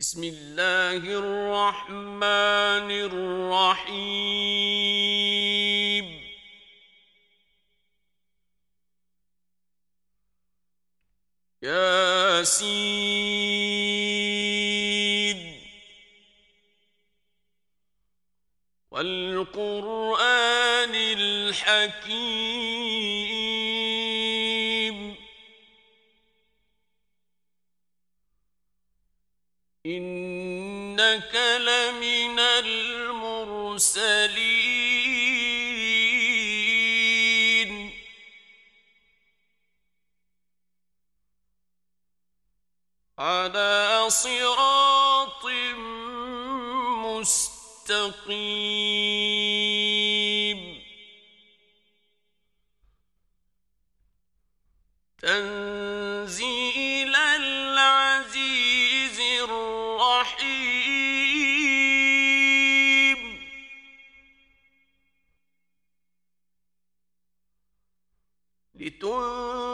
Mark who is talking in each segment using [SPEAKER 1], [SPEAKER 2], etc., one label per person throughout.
[SPEAKER 1] بسم الله الرحمن الرحيم ياسين والقرآن الحكيم إنك لمن المرسلين. على صراط مستقيم. تنزل لِتُنْ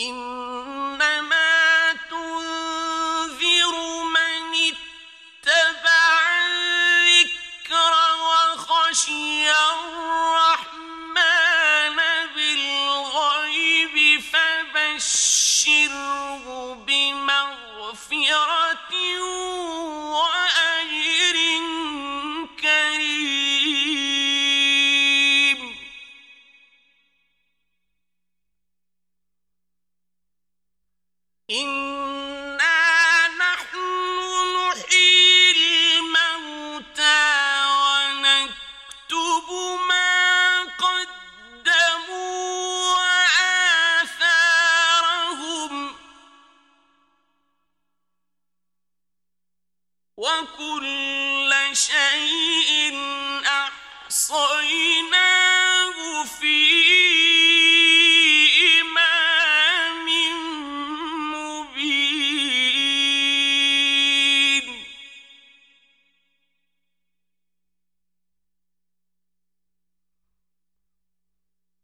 [SPEAKER 1] إن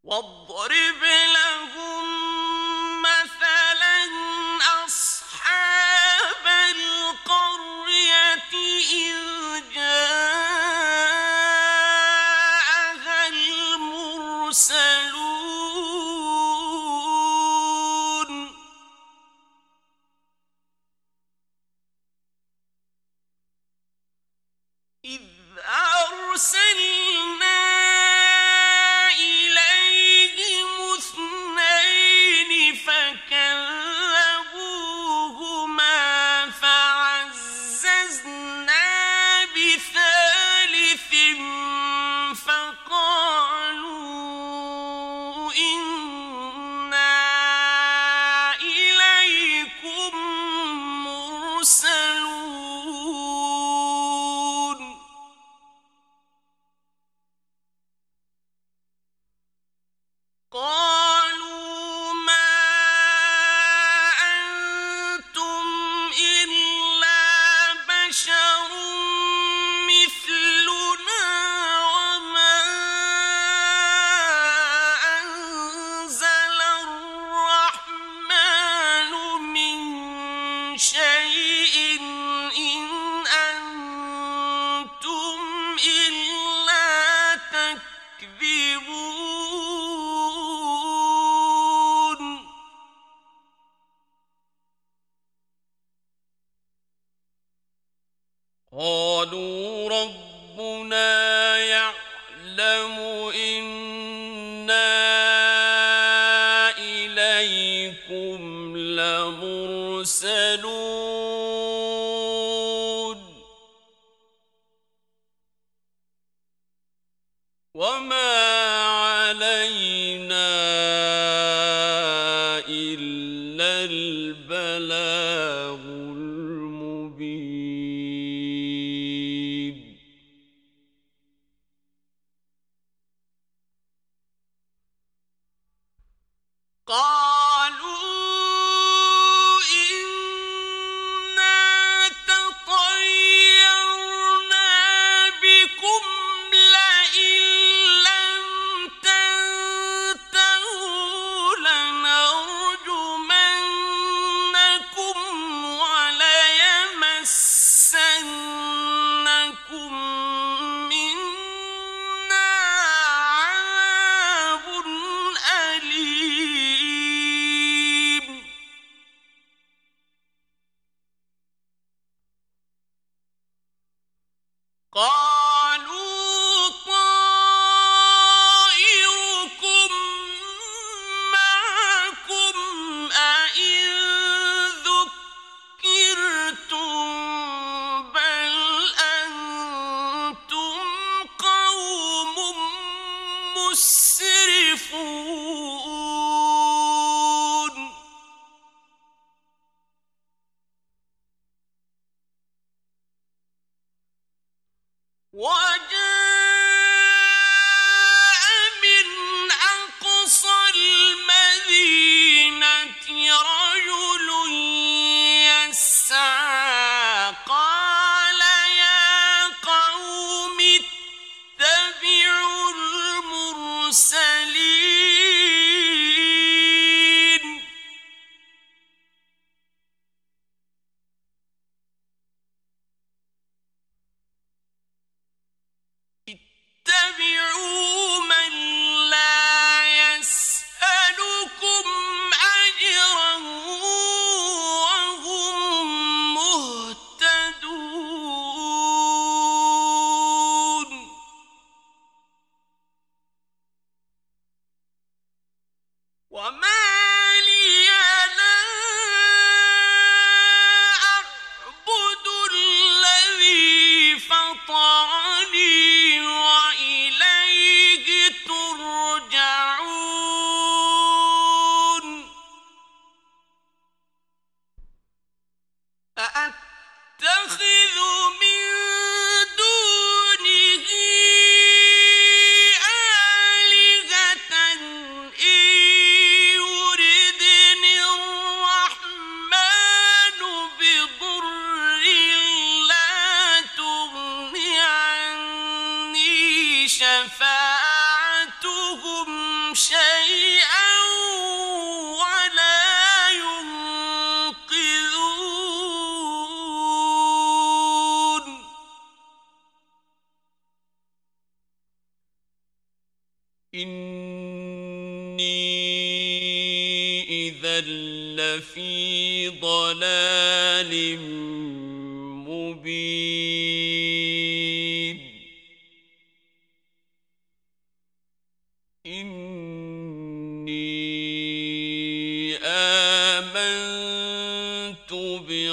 [SPEAKER 1] واضرب لهم کو الس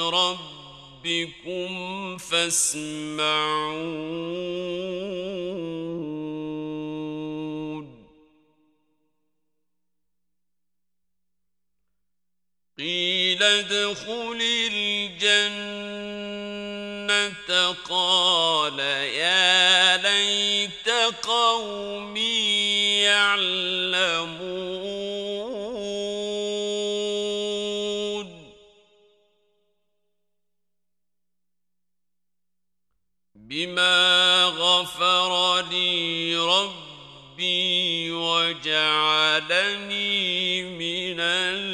[SPEAKER 1] ربكم فاسمعون. قيل ادخل الجنة. قال يا ليت قومي يعلمون. بما غفر لي ربي وجعلني من ال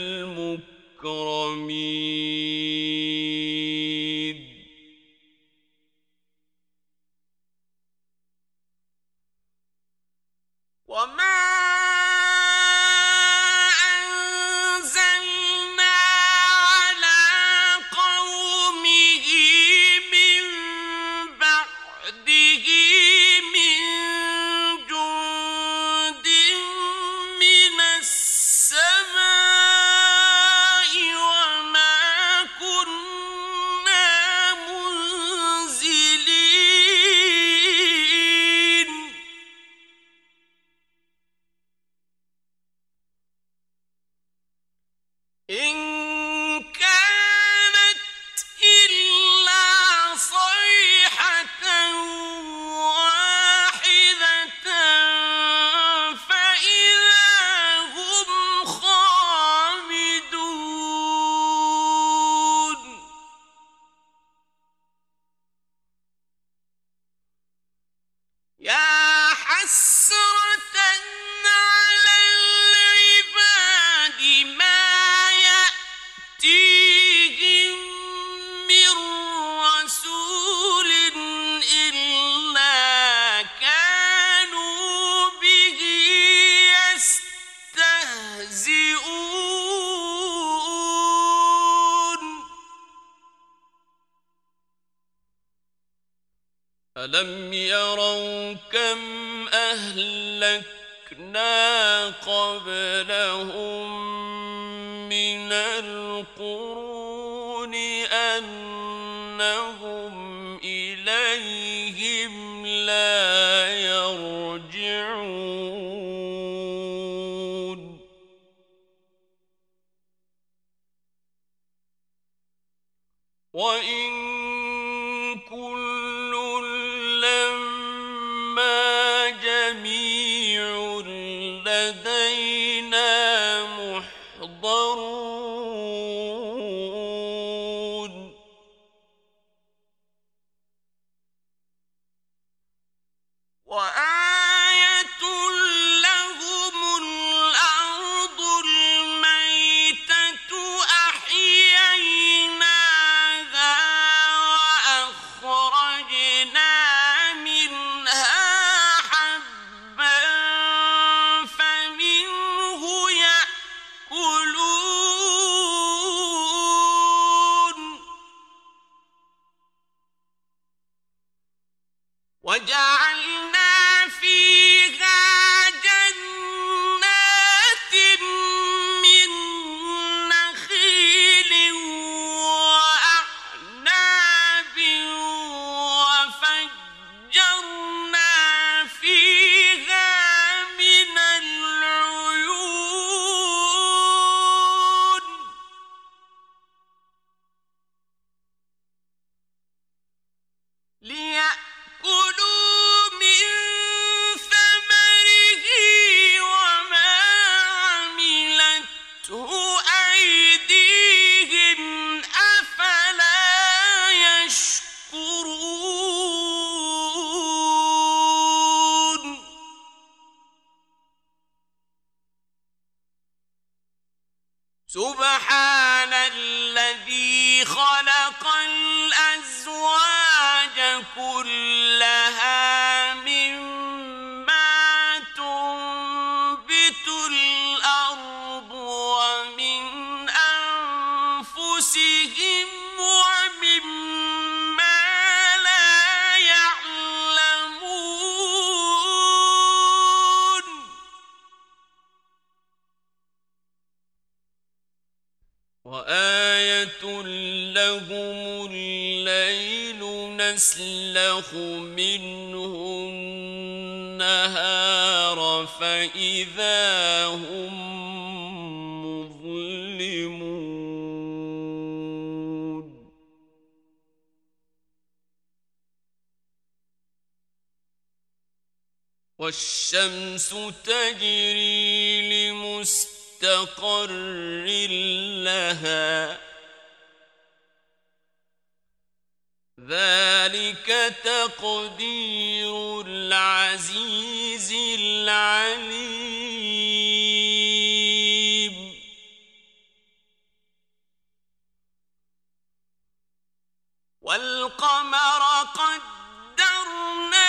[SPEAKER 1] يروا كم أهلكنا قبلهم والشمس تجري لمستقر لها ذلك تقدير العزيز العليم. والقمر قدرناه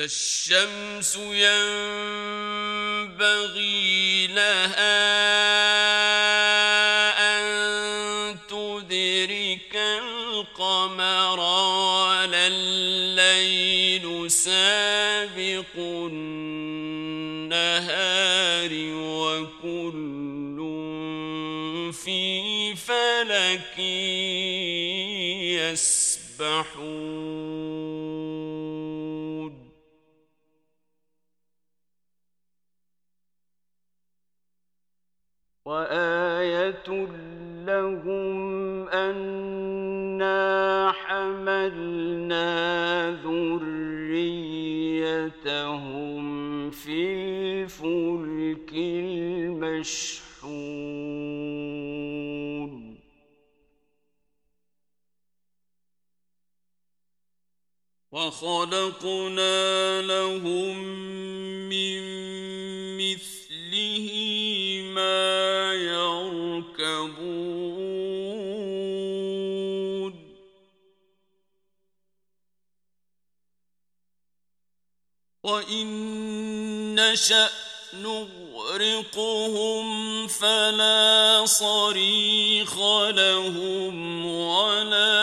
[SPEAKER 1] الشمس ينبغي لها أن تدرك القمر ولا الليل سابق النهار وكل في فلك يسبحون الفلك المشحون. وخلقنا لهم من مثله ما يركبون. وإن نشأ نغرقهم فلا صريخ لهم ولا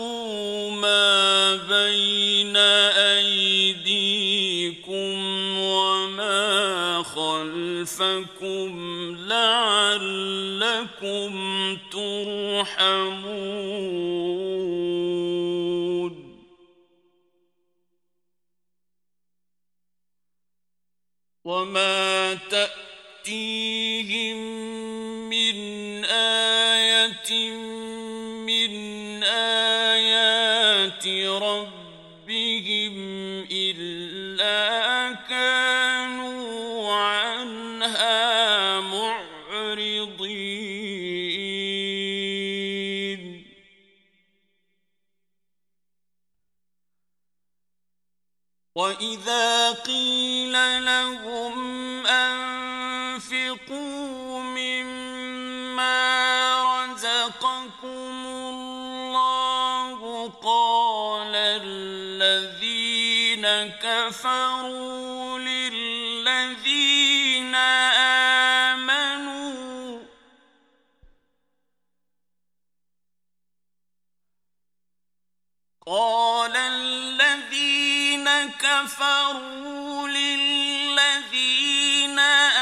[SPEAKER 1] اتقوا ما بين أيديكم وما خلفكم لعلكم ترحمون وما تأتيهم من آية من آيات ربهم كفروا للذين آمنوا. قال الذين كفروا للذين آمنوا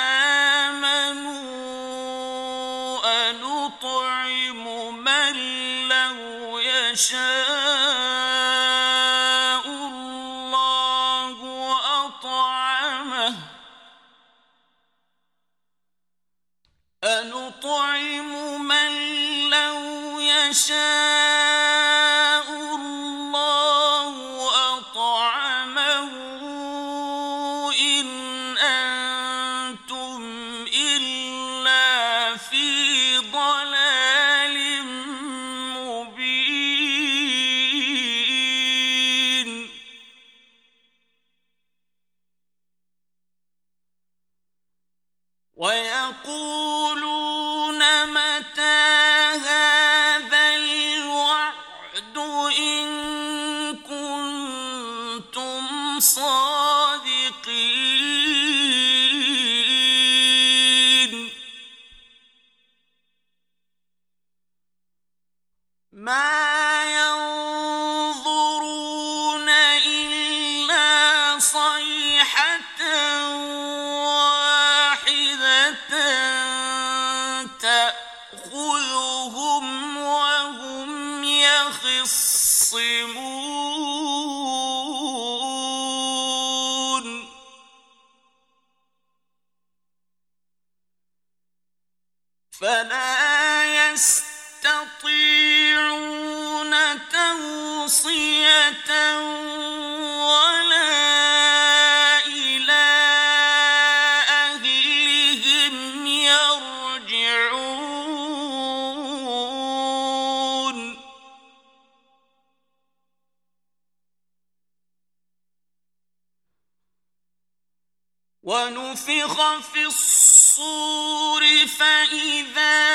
[SPEAKER 1] يأكلهم وهم يخصون فإذا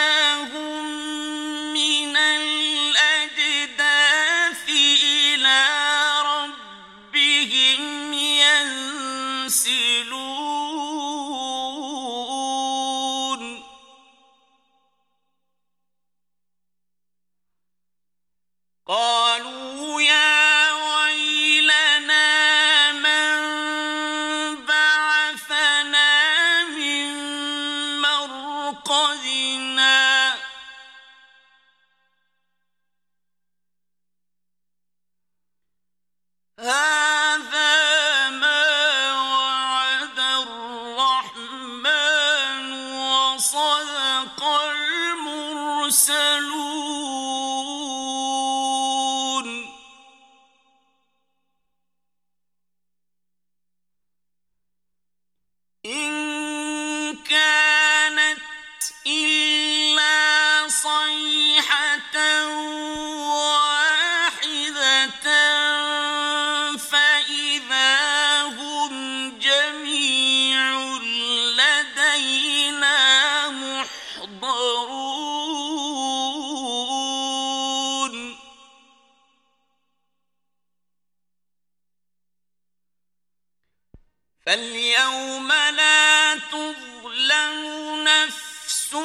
[SPEAKER 1] يوم لا تظلم نفس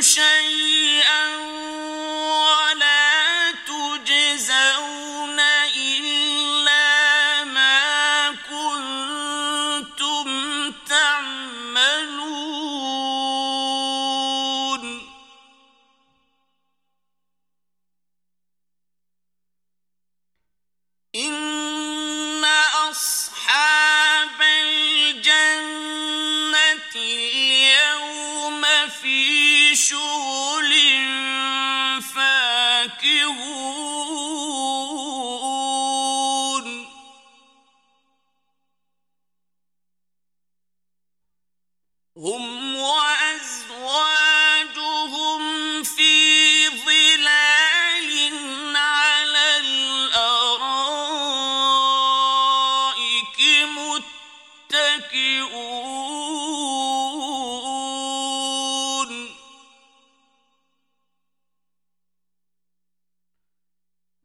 [SPEAKER 1] شيئا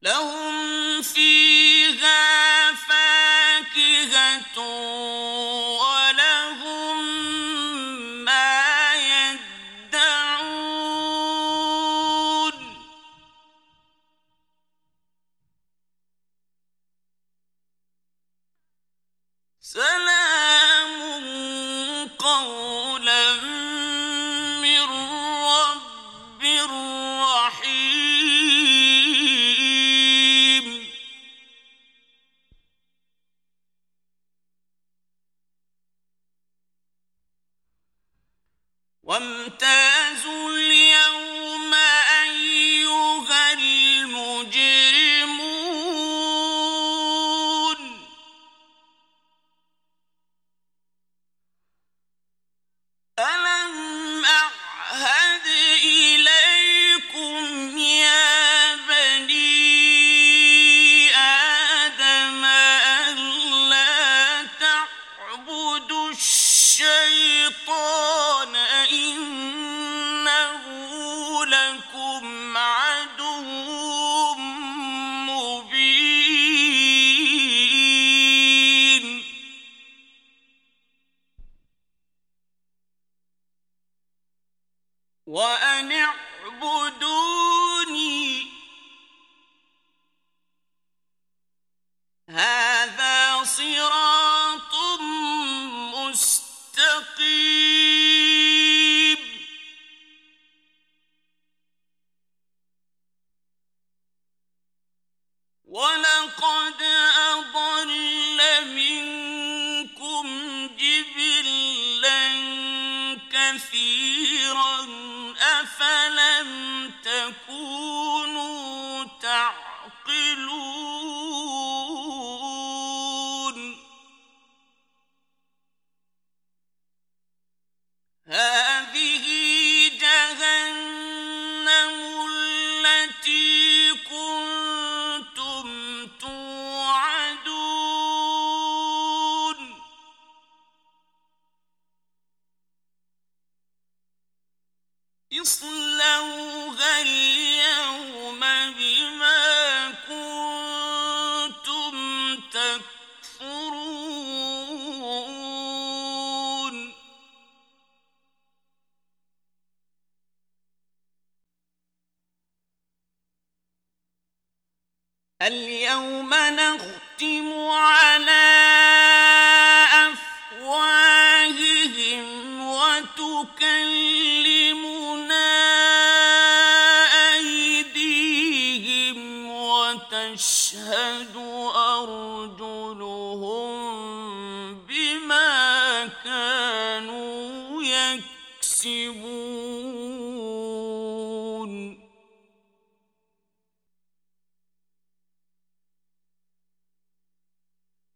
[SPEAKER 1] لهم فيها فاكهة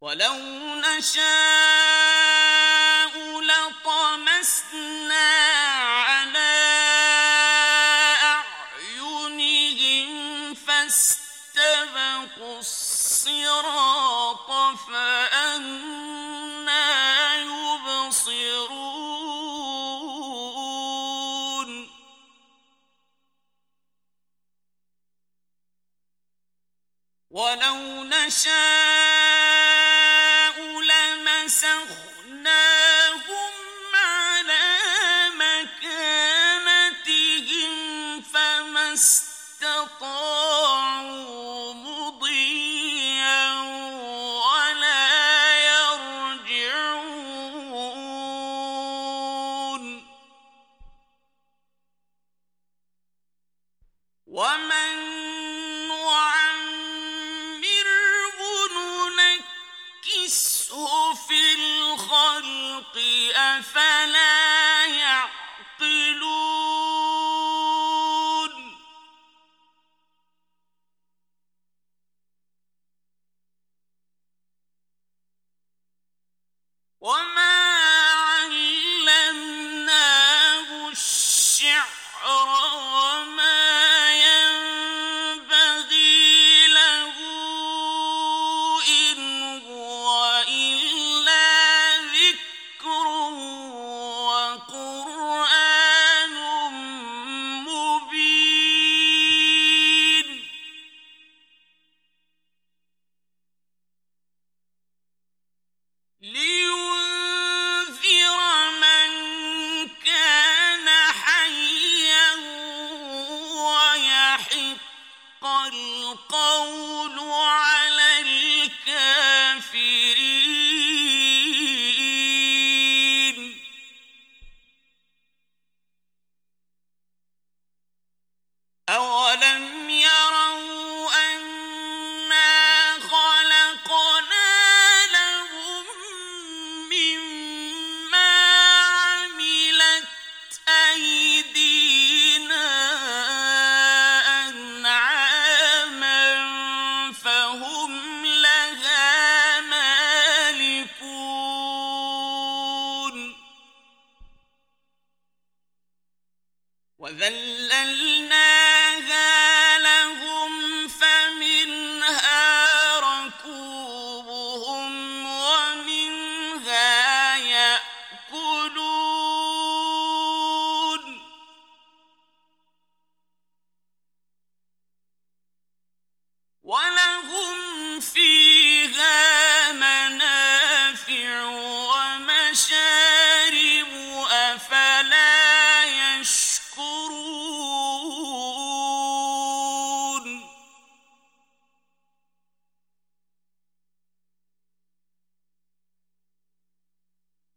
[SPEAKER 1] ولو نشاء لطمسنا الخلق أفلا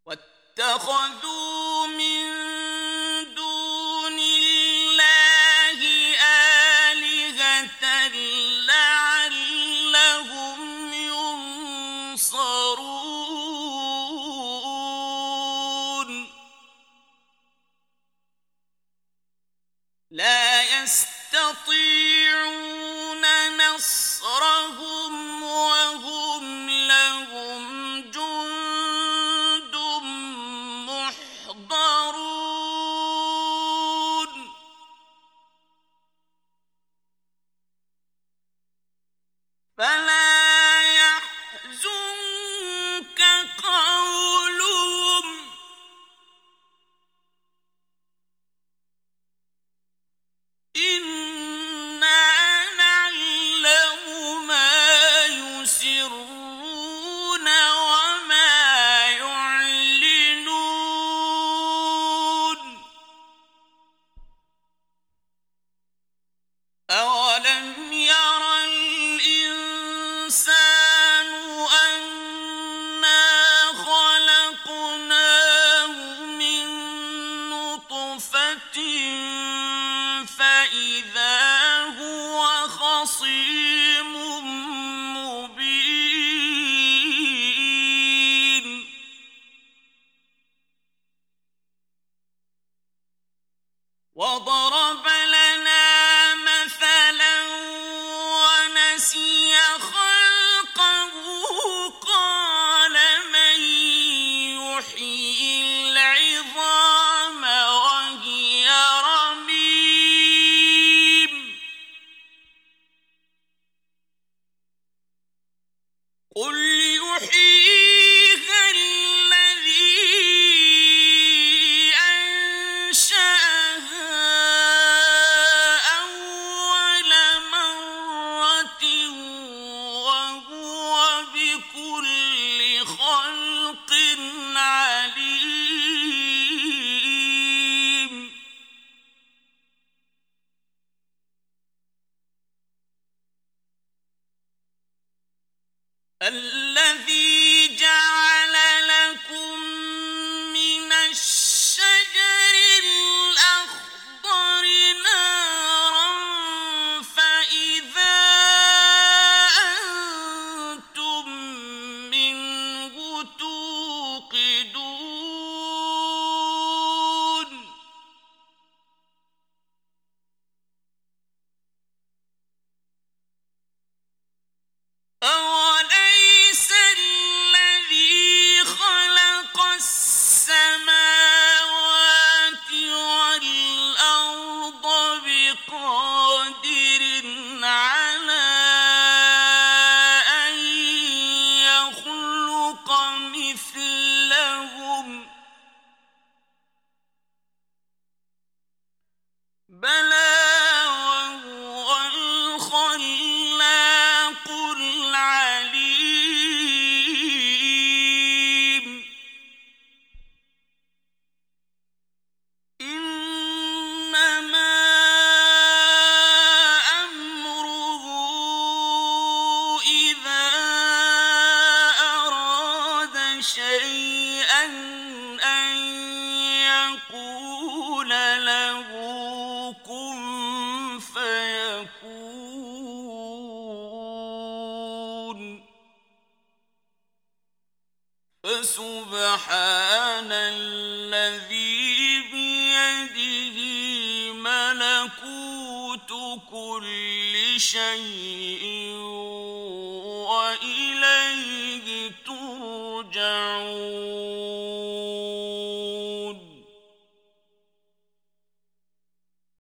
[SPEAKER 1] واتخذوا